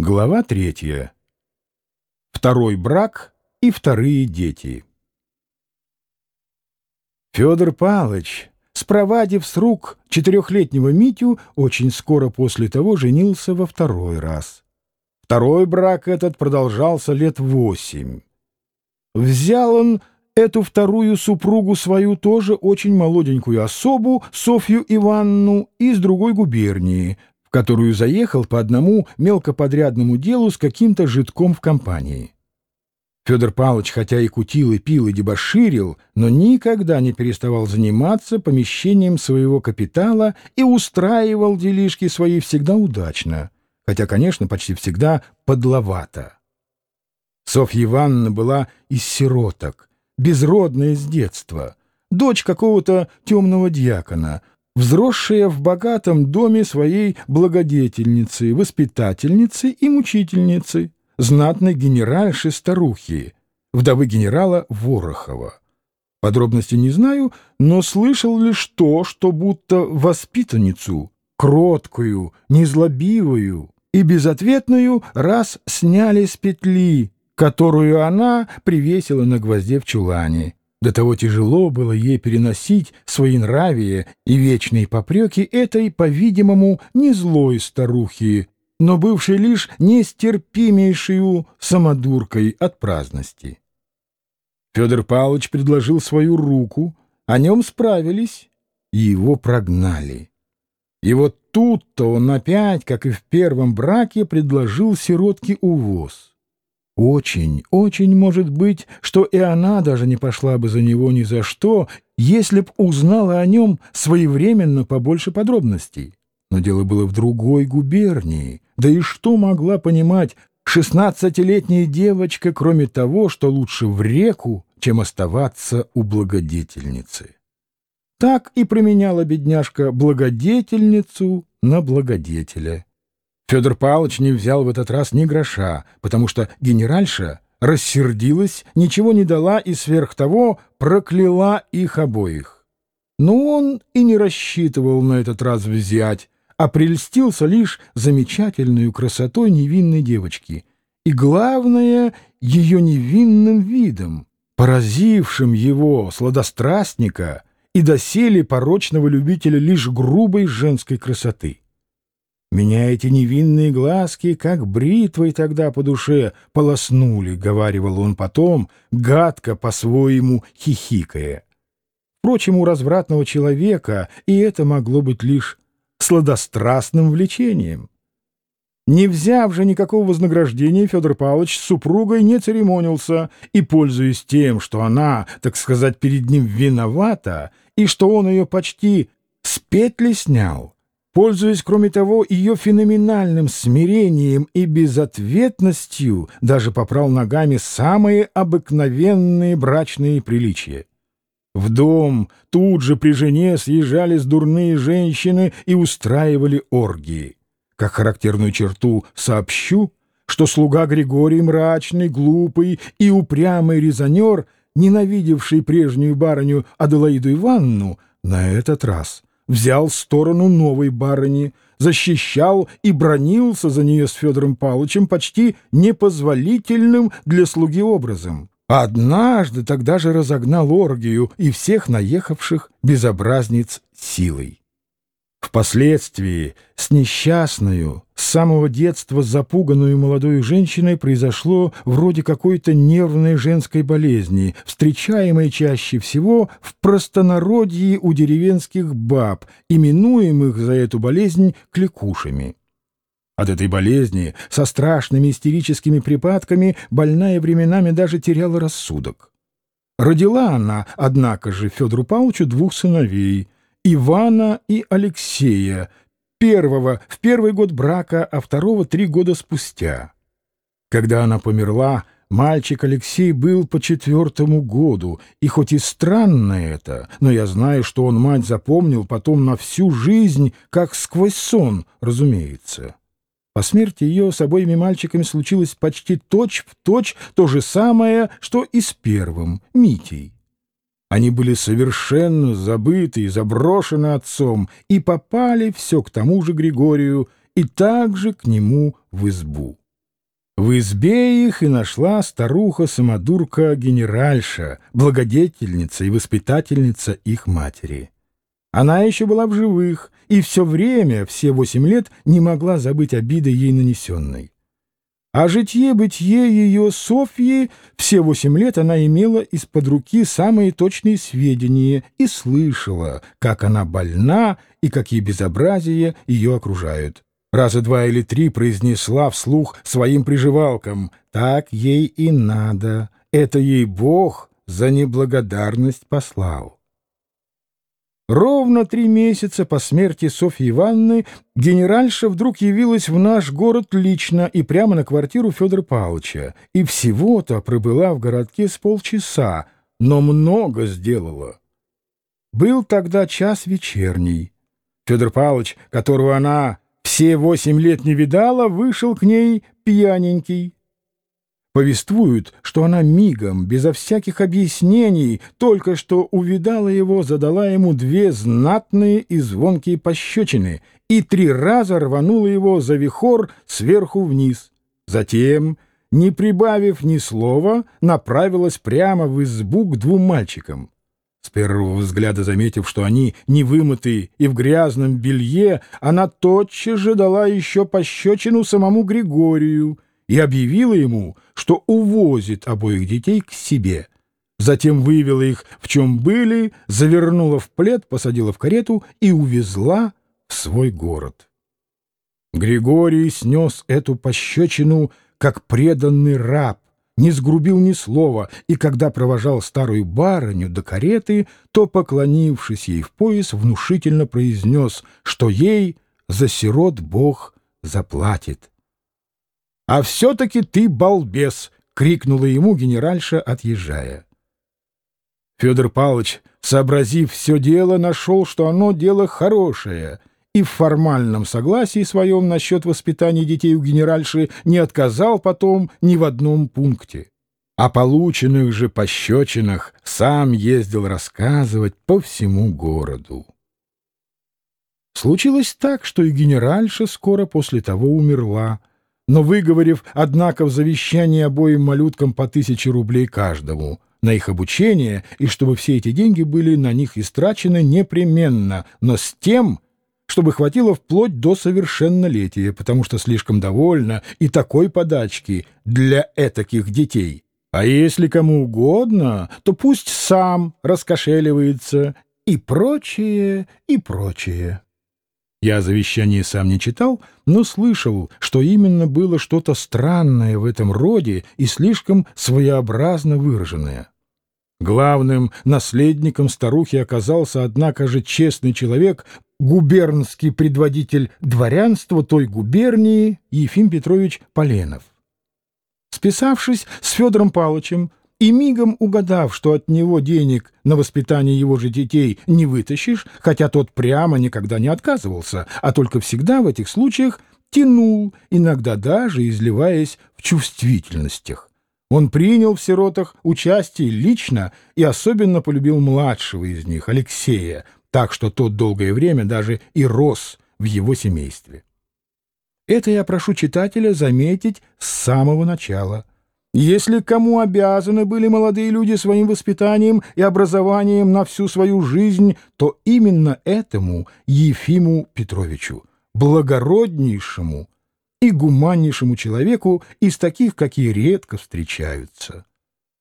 Глава третья. Второй брак и вторые дети. Федор Павлович, спровадив с рук четырехлетнего Митю, очень скоро после того женился во второй раз. Второй брак этот продолжался лет восемь. Взял он эту вторую супругу свою тоже очень молоденькую особу, Софью Иванну, из другой губернии, в которую заехал по одному мелкоподрядному делу с каким-то житком в компании. Федор Павлович, хотя и кутил, и пил, и дебоширил, но никогда не переставал заниматься помещением своего капитала и устраивал делишки свои всегда удачно, хотя, конечно, почти всегда подловато. Софья Ивановна была из сироток, безродная с детства, дочь какого-то темного дьякона, взросшая в богатом доме своей благодетельницы, воспитательницы и мучительницы, знатной генеральши-старухи, вдовы генерала Ворохова. Подробности не знаю, но слышал лишь то, что будто воспитанницу, кроткую, незлобивую и безответную, раз сняли с петли, которую она привесила на гвозде в чулане, до того тяжело было ей переносить свои нравия и вечные попреки этой, по-видимому, не злой старухи, но бывшей лишь нестерпимейшую самодуркой от праздности. Федор Павлович предложил свою руку, о нем справились, и его прогнали. И вот тут-то он опять, как и в первом браке, предложил сиротке увоз. Очень, очень может быть, что и она даже не пошла бы за него ни за что, если б узнала о нем своевременно побольше подробностей. Но дело было в другой губернии. Да и что могла понимать шестнадцатилетняя девочка, кроме того, что лучше в реку, чем оставаться у благодетельницы? Так и променяла бедняжка благодетельницу на благодетеля. Федор Павлович не взял в этот раз ни гроша, потому что генеральша рассердилась, ничего не дала и сверх того прокляла их обоих. Но он и не рассчитывал на этот раз взять, а прельстился лишь замечательной красотой невинной девочки и, главное, ее невинным видом, поразившим его, сладострастника, и доселе порочного любителя лишь грубой женской красоты. Меня эти невинные глазки, как бритвой тогда по душе, полоснули, — говаривал он потом, гадко по-своему хихикая. Впрочем, у развратного человека и это могло быть лишь сладострастным влечением. Не взяв же никакого вознаграждения, Федор Павлович с супругой не церемонился и, пользуясь тем, что она, так сказать, перед ним виновата, и что он ее почти с петли снял, Пользуясь, кроме того, ее феноменальным смирением и безответностью, даже попрал ногами самые обыкновенные брачные приличия. В дом тут же при жене съезжались дурные женщины и устраивали оргии. Как характерную черту сообщу, что слуга Григорий мрачный, глупый и упрямый резонер, ненавидевший прежнюю барыню Аделаиду Ивановну, на этот раз — взял сторону новой барыни, защищал и бронился за нее с Федором Павловичем почти непозволительным для слуги образом. Однажды тогда же разогнал оргию и всех наехавших безобразниц силой. Впоследствии с несчастную, с самого детства запуганную молодой женщиной произошло вроде какой-то нервной женской болезни, встречаемой чаще всего в простонародье у деревенских баб, именуемых за эту болезнь кликушами. От этой болезни со страшными истерическими припадками больная временами даже теряла рассудок. Родила она, однако же, Федору Павловичу двух сыновей — Ивана и Алексея, первого в первый год брака, а второго три года спустя. Когда она померла, мальчик Алексей был по четвертому году, и хоть и странно это, но я знаю, что он мать запомнил потом на всю жизнь, как сквозь сон, разумеется. По смерти ее с обоими мальчиками случилось почти точь-в-точь точь то же самое, что и с первым, Митей. Они были совершенно забыты и заброшены отцом, и попали все к тому же Григорию и также к нему в избу. В избе их и нашла старуха-самодурка-генеральша, благодетельница и воспитательница их матери. Она еще была в живых и все время, все восемь лет, не могла забыть обиды ей нанесенной. А житье-бытие ее Софьи все восемь лет она имела из-под руки самые точные сведения и слышала, как она больна и какие безобразия ее окружают раза два или три произнесла вслух своим приживалкам «Так ей и надо, это ей Бог за неблагодарность послал». Ровно три месяца по смерти Софьи Ивановны генеральша вдруг явилась в наш город лично и прямо на квартиру Федора Павловича, и всего-то пробыла в городке с полчаса, но много сделала. Был тогда час вечерний. Федор Павлович, которого она все восемь лет не видала, вышел к ней пьяненький. Повествуют, что она мигом, безо всяких объяснений, только что увидала его, задала ему две знатные и звонкие пощечины и три раза рванула его за вихор сверху вниз. Затем, не прибавив ни слова, направилась прямо в избу к двум мальчикам. С первого взгляда заметив, что они не вымыты и в грязном белье, она тотчас же дала еще пощечину самому Григорию и объявила ему, что увозит обоих детей к себе. Затем вывела их, в чем были, завернула в плед, посадила в карету и увезла в свой город. Григорий снес эту пощечину, как преданный раб, не сгрубил ни слова, и когда провожал старую барыню до кареты, то, поклонившись ей в пояс, внушительно произнес, что ей за сирот Бог заплатит. — А все-таки ты балбес! — крикнула ему генеральша, отъезжая. Федор Павлович, сообразив все дело, нашел, что оно дело хорошее, и в формальном согласии своем насчет воспитания детей у генеральши не отказал потом ни в одном пункте. О полученных же пощечинах сам ездил рассказывать по всему городу. Случилось так, что и генеральша скоро после того умерла, но выговорив, однако, в завещании обоим малюткам по тысяче рублей каждому на их обучение, и чтобы все эти деньги были на них истрачены непременно, но с тем, чтобы хватило вплоть до совершеннолетия, потому что слишком довольна и такой подачки для этаких детей. А если кому угодно, то пусть сам раскошеливается и прочее, и прочее. Я завещание сам не читал, но слышал, что именно было что-то странное в этом роде и слишком своеобразно выраженное. Главным наследником старухи оказался, однако же, честный человек, губернский предводитель дворянства той губернии Ефим Петрович Поленов. Списавшись с Федором Павловичем и мигом угадав, что от него денег на воспитание его же детей не вытащишь, хотя тот прямо никогда не отказывался, а только всегда в этих случаях тянул, иногда даже изливаясь в чувствительностях. Он принял в сиротах участие лично и особенно полюбил младшего из них, Алексея, так что тот долгое время даже и рос в его семействе. Это я прошу читателя заметить с самого начала. Если кому обязаны были молодые люди своим воспитанием и образованием на всю свою жизнь, то именно этому Ефиму Петровичу, благороднейшему и гуманнейшему человеку из таких, какие редко встречаются.